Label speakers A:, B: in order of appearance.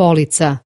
A: polica.